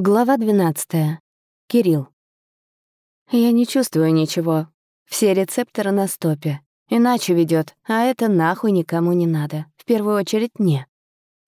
Глава 12. Кирилл. Я не чувствую ничего. Все рецепторы на стопе. Иначе ведет, а это нахуй никому не надо. В первую очередь мне.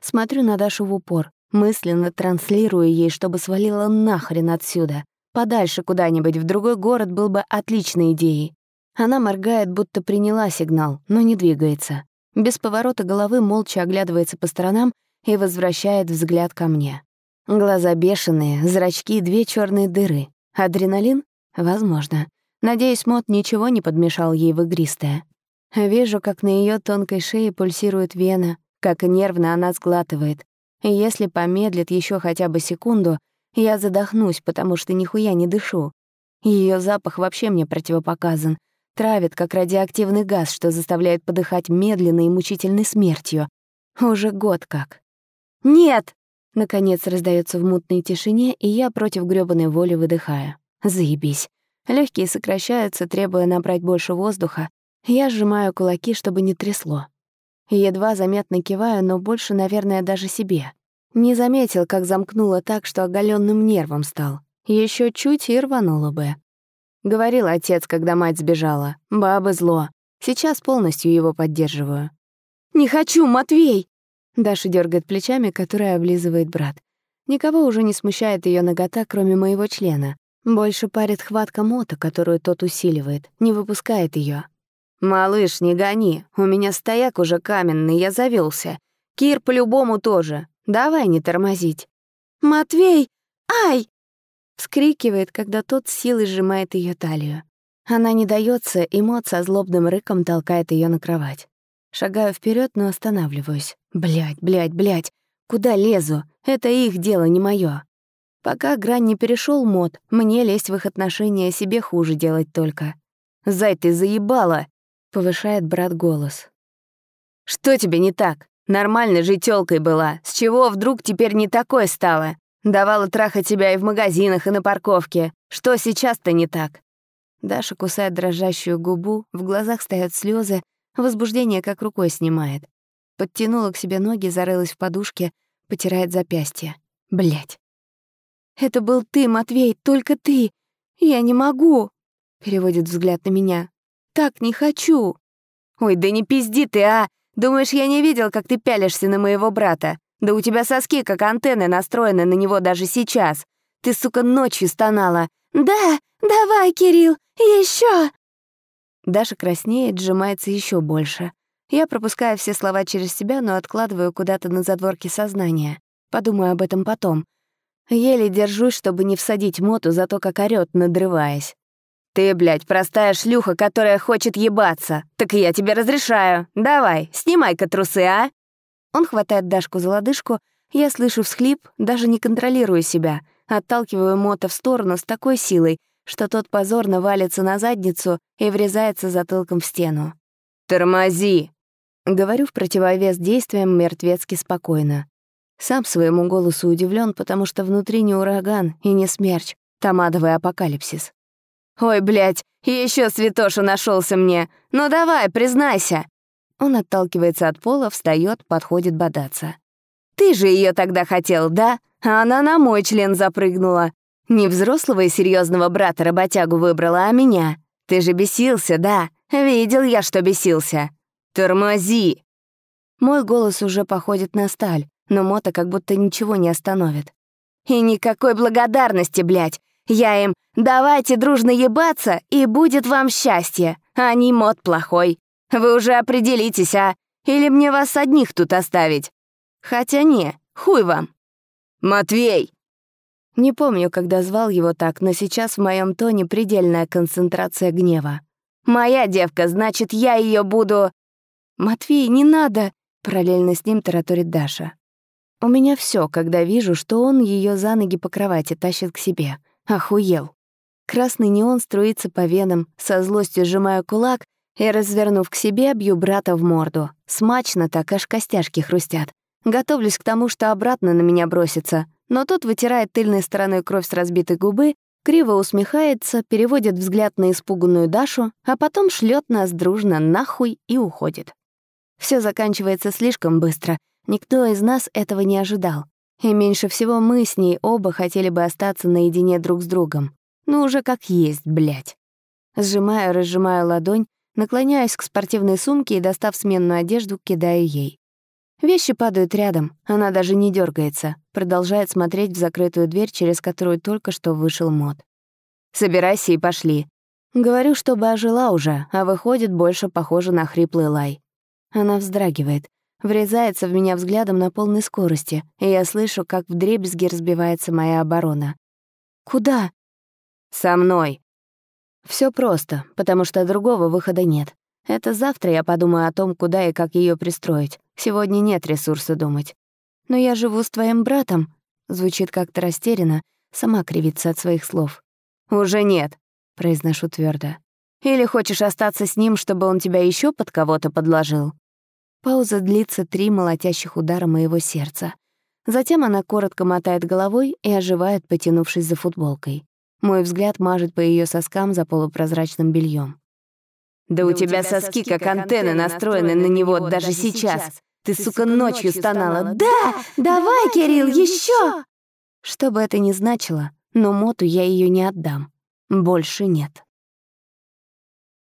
Смотрю на Дашу в упор, мысленно транслирую ей, чтобы свалила нахрен отсюда. Подальше куда-нибудь, в другой город был бы отличной идеей. Она моргает, будто приняла сигнал, но не двигается. Без поворота головы молча оглядывается по сторонам и возвращает взгляд ко мне. Глаза бешеные, зрачки — две черные дыры. Адреналин? Возможно. Надеюсь, Мот ничего не подмешал ей в игристое. Вижу, как на ее тонкой шее пульсирует вена, как нервно она сглатывает. Если помедлит еще хотя бы секунду, я задохнусь, потому что нихуя не дышу. Ее запах вообще мне противопоказан. Травит, как радиоактивный газ, что заставляет подыхать медленной и мучительной смертью. Уже год как. «Нет!» Наконец раздается в мутной тишине, и я против грёбаной воли выдыхаю. Заебись. Легкие сокращаются, требуя набрать больше воздуха. Я сжимаю кулаки, чтобы не трясло. Едва заметно киваю, но больше, наверное, даже себе. Не заметил, как замкнуло так, что оголенным нервом стал. Еще чуть и рвануло бы. Говорил отец, когда мать сбежала. Бабы зло. Сейчас полностью его поддерживаю. «Не хочу, Матвей!» Даша дергает плечами, которые облизывает брат. Никого уже не смущает ее нагота, кроме моего члена. Больше парит хватка мота, которую тот усиливает, не выпускает ее. «Малыш, не гони, у меня стояк уже каменный, я завелся. Кир по-любому тоже. Давай не тормозить». «Матвей! Ай!» Вскрикивает, когда тот силой сжимает ее талию. Она не дается, и мот со злобным рыком толкает ее на кровать. Шагаю вперед, но останавливаюсь. Блять, блять, блять. Куда лезу? Это их дело, не моё. Пока грань не перешел мод, мне лезть в их отношения себе хуже делать только. «Зай, ты заебала!» — повышает брат голос. «Что тебе не так? Нормальной же тёлкой была. С чего вдруг теперь не такой стало? Давала трахать тебя и в магазинах, и на парковке. Что сейчас-то не так?» Даша кусает дрожащую губу, в глазах стоят слезы, возбуждение как рукой снимает. Подтянула к себе ноги, зарылась в подушке, потирает запястье. Блять. «Это был ты, Матвей, только ты! Я не могу!» Переводит взгляд на меня. «Так не хочу!» «Ой, да не пизди ты, а! Думаешь, я не видел, как ты пялишься на моего брата? Да у тебя соски, как антенны, настроены на него даже сейчас. Ты, сука, ночью стонала. Да, давай, Кирилл, еще. Даша краснеет, сжимается еще больше. Я пропускаю все слова через себя, но откладываю куда-то на задворке сознания. Подумаю об этом потом. Еле держусь, чтобы не всадить Моту за то, как орёт, надрываясь. «Ты, блядь, простая шлюха, которая хочет ебаться. Так я тебе разрешаю. Давай, снимай-ка трусы, а?» Он хватает Дашку за лодыжку, я слышу всхлип, даже не контролирую себя. Отталкиваю Мота в сторону с такой силой, что тот позорно валится на задницу и врезается затылком в стену. «Тормози!» Говорю в противовес действиям мертвецки спокойно. Сам своему голосу удивлен, потому что внутри не ураган и не смерч, там адовый апокалипсис. «Ой, блядь, еще святоша нашелся мне! Ну давай, признайся!» Он отталкивается от пола, встает, подходит бодаться. «Ты же ее тогда хотел, да? А она на мой член запрыгнула. Не взрослого и серьезного брата-работягу выбрала, а меня. Ты же бесился, да? Видел я, что бесился. «Тормози!» Мой голос уже походит на сталь, но Мота как будто ничего не остановит. «И никакой благодарности, блядь! Я им «давайте дружно ебаться, и будет вам счастье», а не мод плохой. Вы уже определитесь, а? Или мне вас одних тут оставить? Хотя не, хуй вам. «Матвей!» Не помню, когда звал его так, но сейчас в моем тоне предельная концентрация гнева. «Моя девка, значит, я ее буду...» «Матвей, не надо!» — параллельно с ним тараторит Даша. «У меня все, когда вижу, что он ее за ноги по кровати тащит к себе. Охуел!» Красный неон струится по венам, со злостью сжимаю кулак и, развернув к себе, бью брата в морду. Смачно так, аж костяшки хрустят. Готовлюсь к тому, что обратно на меня бросится, но тот вытирает тыльной стороной кровь с разбитой губы, криво усмехается, переводит взгляд на испуганную Дашу, а потом шлет нас дружно нахуй и уходит. Все заканчивается слишком быстро. Никто из нас этого не ожидал. И меньше всего мы с ней оба хотели бы остаться наедине друг с другом. Ну уже как есть, блядь. Сжимаю, разжимаю ладонь, наклоняюсь к спортивной сумке и, достав сменную одежду, кидаю ей. Вещи падают рядом, она даже не дергается, продолжает смотреть в закрытую дверь, через которую только что вышел мод. «Собирайся и пошли». Говорю, чтобы ожила уже, а выходит, больше похоже на хриплый лай. Она вздрагивает, врезается в меня взглядом на полной скорости, и я слышу, как вдребезги разбивается моя оборона. «Куда?» «Со мной». Все просто, потому что другого выхода нет. Это завтра я подумаю о том, куда и как ее пристроить. Сегодня нет ресурса думать. Но я живу с твоим братом. Звучит как-то растерянно, сама кривится от своих слов. Уже нет, произношу твердо. Или хочешь остаться с ним, чтобы он тебя еще под кого-то подложил? Пауза длится три молотящих удара моего сердца. Затем она коротко мотает головой и оживает, потянувшись за футболкой. Мой взгляд мажет по ее соскам за полупрозрачным бельем. «Да, у тебя соски как антенны настроены на него даже сейчас. Ты, сука, ночью стонала. Да, давай, Кирилл, еще! Что бы это ни значило, но Моту я ее не отдам. Больше нет.